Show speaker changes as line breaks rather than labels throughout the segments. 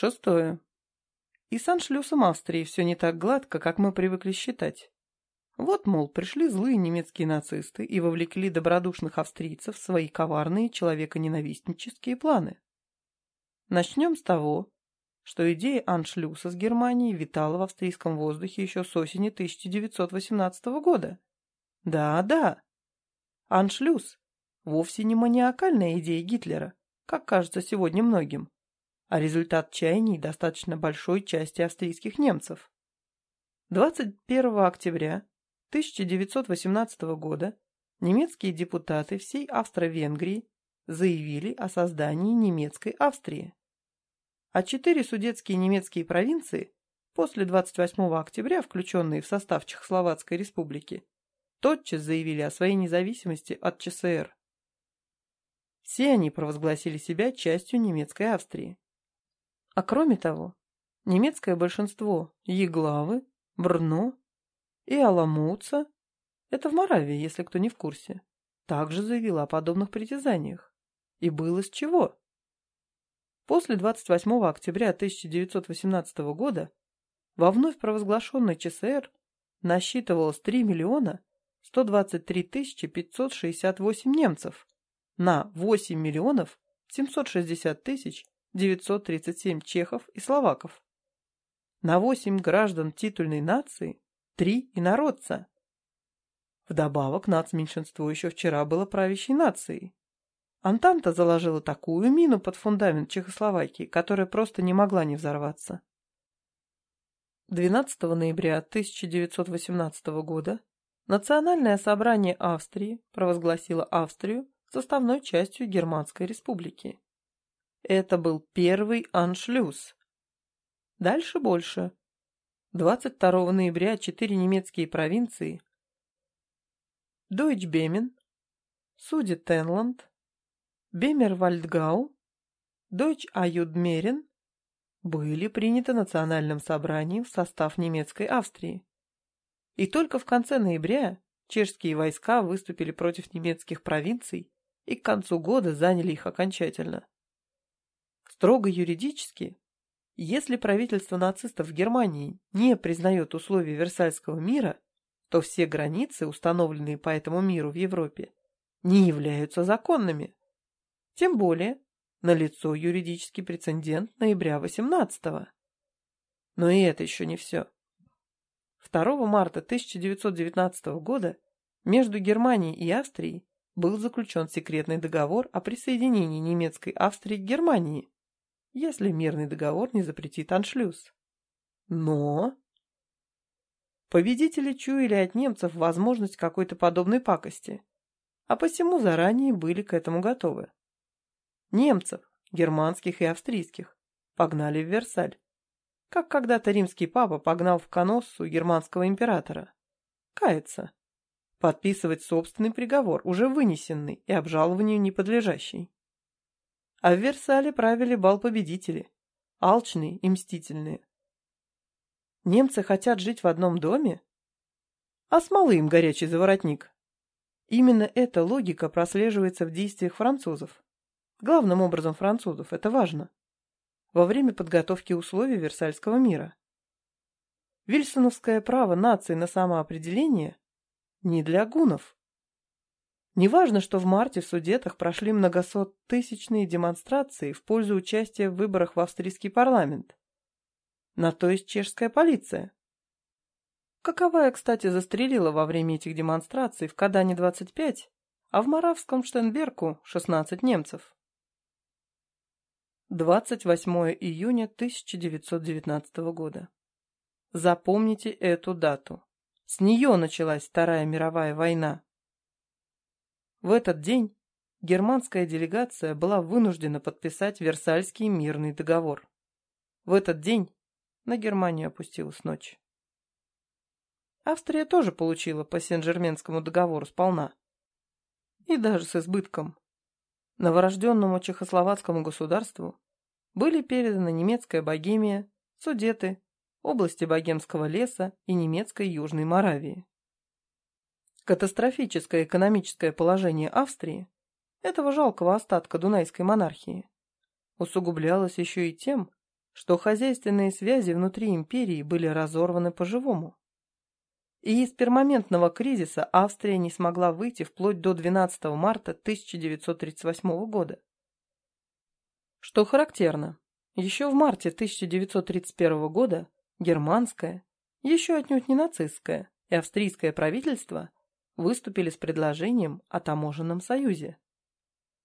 Шестое. И с аншлюсом Австрии все не так гладко, как мы привыкли считать. Вот, мол, пришли злые немецкие нацисты и вовлекли добродушных австрийцев в свои коварные человеконенавистнические планы. Начнем с того, что идея аншлюса с Германией витала в австрийском воздухе еще с осени 1918 года. Да-да, аншлюс – вовсе не маниакальная идея Гитлера, как кажется сегодня многим, а результат чаяний достаточно большой части австрийских немцев. 21 октября 1918 года немецкие депутаты всей Австро-Венгрии заявили о создании немецкой Австрии. А четыре судетские немецкие провинции, после 28 октября включенные в состав Чехословацкой республики, тотчас заявили о своей независимости от ЧСР. Все они провозгласили себя частью немецкой Австрии. А кроме того, немецкое большинство Еглавы, Брно и Аламуца, это в Моравии, если кто не в курсе, также заявила о подобных притязаниях. И было с чего. После 28 октября 1918 года во вновь провозглашенной ЧСР насчитывалось 3 миллиона 123 тысячи 568 немцев на 8 миллионов 760 тысяч 937 чехов и словаков. На 8 граждан титульной нации Три инородца. Вдобавок, нацменьшинство еще вчера было правящей нацией. Антанта заложила такую мину под фундамент Чехословакии, которая просто не могла не взорваться. 12 ноября 1918 года Национальное собрание Австрии провозгласило Австрию составной частью Германской республики. Это был первый аншлюз. Дальше больше. 22 ноября четыре немецкие провинции Дойчбемен, Судетенланд, Бемервальдгау, Дойч-Аюдмерен были приняты национальным собранием в состав немецкой Австрии. И только в конце ноября чешские войска выступили против немецких провинций и к концу года заняли их окончательно. Строго юридически если правительство нацистов в Германии не признает условия Версальского мира, то все границы, установленные по этому миру в Европе, не являются законными. Тем более, налицо юридический прецедент ноября 18-го. Но и это еще не все. 2 марта 1919 года между Германией и Австрией был заключен секретный договор о присоединении немецкой Австрии к Германии, если мирный договор не запретит аншлюз. Но... Победители чуяли от немцев возможность какой-то подобной пакости, а посему заранее были к этому готовы. Немцев, германских и австрийских, погнали в Версаль, как когда-то римский папа погнал в Коноссу германского императора. Каяться, подписывать собственный приговор, уже вынесенный и обжалованию не подлежащий. А в Версале правили бал победители, алчные и мстительные. Немцы хотят жить в одном доме? А смолы им горячий заворотник. Именно эта логика прослеживается в действиях французов. Главным образом французов, это важно. Во время подготовки условий Версальского мира. Вильсоновское право нации на самоопределение не для гунов. Неважно, что в марте в Судетах прошли многосоттысячные демонстрации в пользу участия в выборах в австрийский парламент. На то есть чешская полиция. Каковая, кстати, застрелила во время этих демонстраций в Кадане 25, а в Моравском Штенберку 16 немцев. 28 июня 1919 года. Запомните эту дату. С нее началась Вторая мировая война. В этот день германская делегация была вынуждена подписать Версальский мирный договор. В этот день на Германию опустилась ночь. Австрия тоже получила по Сен-Жерменскому договору сполна. И даже с избытком. Новорожденному чехословацкому государству были переданы немецкая Богемия, Судеты, области Богемского леса и немецкой Южной Моравии. Катастрофическое экономическое положение Австрии, этого жалкого остатка дунайской монархии, усугублялось еще и тем, что хозяйственные связи внутри империи были разорваны по-живому. И из пермоментного кризиса Австрия не смогла выйти вплоть до 12 марта 1938 года. Что характерно, еще в марте 1931 года германское, еще отнюдь не нацистское, и австрийское правительство выступили с предложением о таможенном союзе.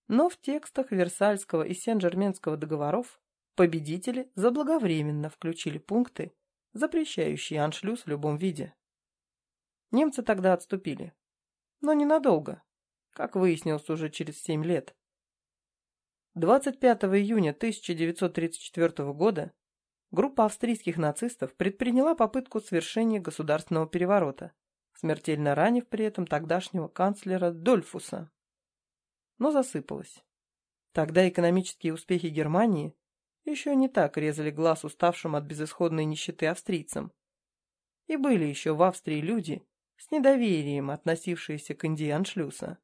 Но в текстах Версальского и Сен-Жерменского договоров победители заблаговременно включили пункты, запрещающие аншлюз в любом виде. Немцы тогда отступили. Но ненадолго, как выяснилось уже через семь лет. 25 июня 1934 года группа австрийских нацистов предприняла попытку совершения государственного переворота, смертельно ранив при этом тогдашнего канцлера Дольфуса. Но засыпалась. Тогда экономические успехи Германии еще не так резали глаз уставшим от безысходной нищеты австрийцам. И были еще в Австрии люди, с недоверием относившиеся к Индии Аншлюса.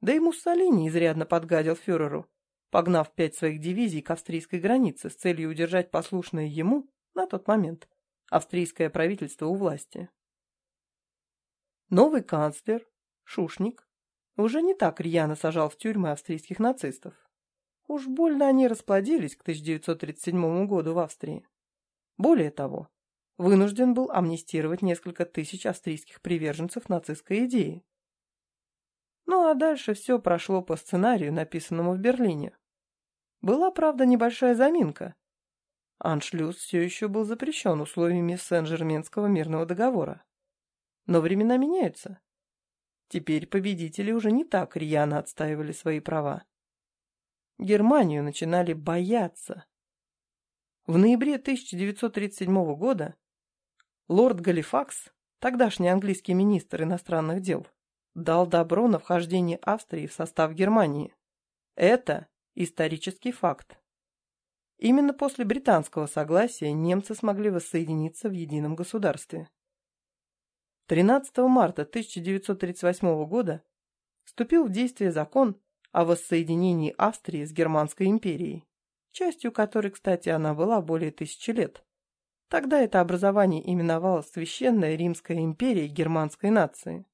Да и Муссолини изрядно подгадил фюреру, погнав пять своих дивизий к австрийской границе с целью удержать послушное ему, на тот момент, австрийское правительство у власти. Новый канцлер, Шушник, уже не так рьяно сажал в тюрьмы австрийских нацистов. Уж больно они расплодились к 1937 году в Австрии. Более того, вынужден был амнистировать несколько тысяч австрийских приверженцев нацистской идеи. Ну а дальше все прошло по сценарию, написанному в Берлине. Была, правда, небольшая заминка. Аншлюз все еще был запрещен условиями Сен-Жерменского мирного договора. Но времена меняются. Теперь победители уже не так рьяно отстаивали свои права. Германию начинали бояться. В ноябре 1937 года лорд Галифакс, тогдашний английский министр иностранных дел, дал добро на вхождение Австрии в состав Германии. Это исторический факт. Именно после британского согласия немцы смогли воссоединиться в едином государстве. 13 марта 1938 года вступил в действие закон о воссоединении Австрии с Германской империей, частью которой, кстати, она была более тысячи лет. Тогда это образование именовалось Священная Римская империя германской нации.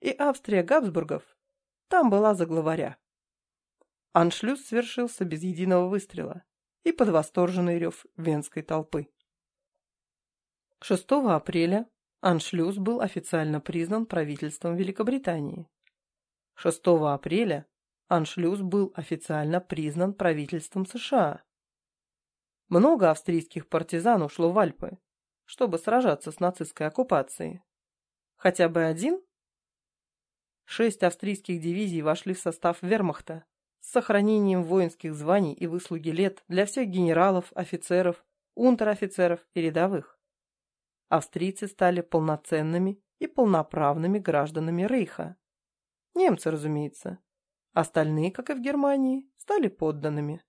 И Австрия Габсбургов там была за главаря. Аншлюз свершился без единого выстрела и под восторженный рев венской толпы. 6 апреля Аншлюз был официально признан правительством Великобритании. 6 апреля Аншлюз был официально признан правительством США. Много австрийских партизан ушло в Альпы, чтобы сражаться с нацистской оккупацией. Хотя бы один? Шесть австрийских дивизий вошли в состав вермахта с сохранением воинских званий и выслуги лет для всех генералов, офицеров, унтер-офицеров и рядовых. Австрийцы стали полноценными и полноправными гражданами Рейха. Немцы, разумеется, Остальные, как и в Германии, стали подданными.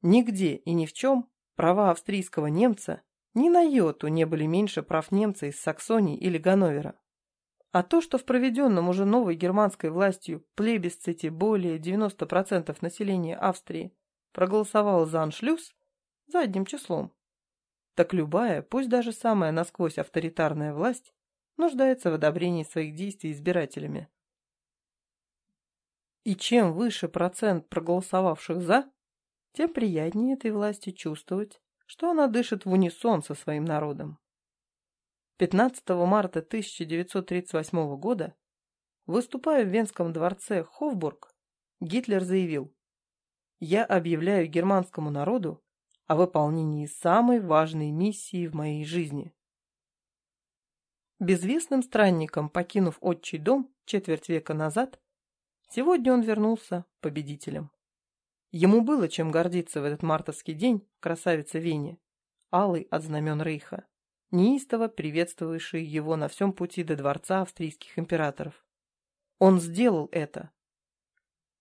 Нигде и ни в чем права австрийского немца ни на йоту не были меньше прав немца из Саксонии или Ганновера. А то, что в проведенном уже новой германской властью плебисците более 90% населения Австрии проголосовало за аншлюз задним числом, так любая, пусть даже самая насквозь авторитарная власть, нуждается в одобрении своих действий избирателями. И чем выше процент проголосовавших «за», тем приятнее этой власти чувствовать, что она дышит в унисон со своим народом. 15 марта 1938 года, выступая в Венском дворце Хофбург, Гитлер заявил «Я объявляю германскому народу о выполнении самой важной миссии в моей жизни». Безвестным странником, покинув отчий дом четверть века назад, Сегодня он вернулся победителем. Ему было чем гордиться в этот мартовский день в красавице Вене, алый от знамен Рейха, неистово приветствовавший его на всем пути до дворца австрийских императоров. Он сделал это,